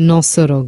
Nossorogue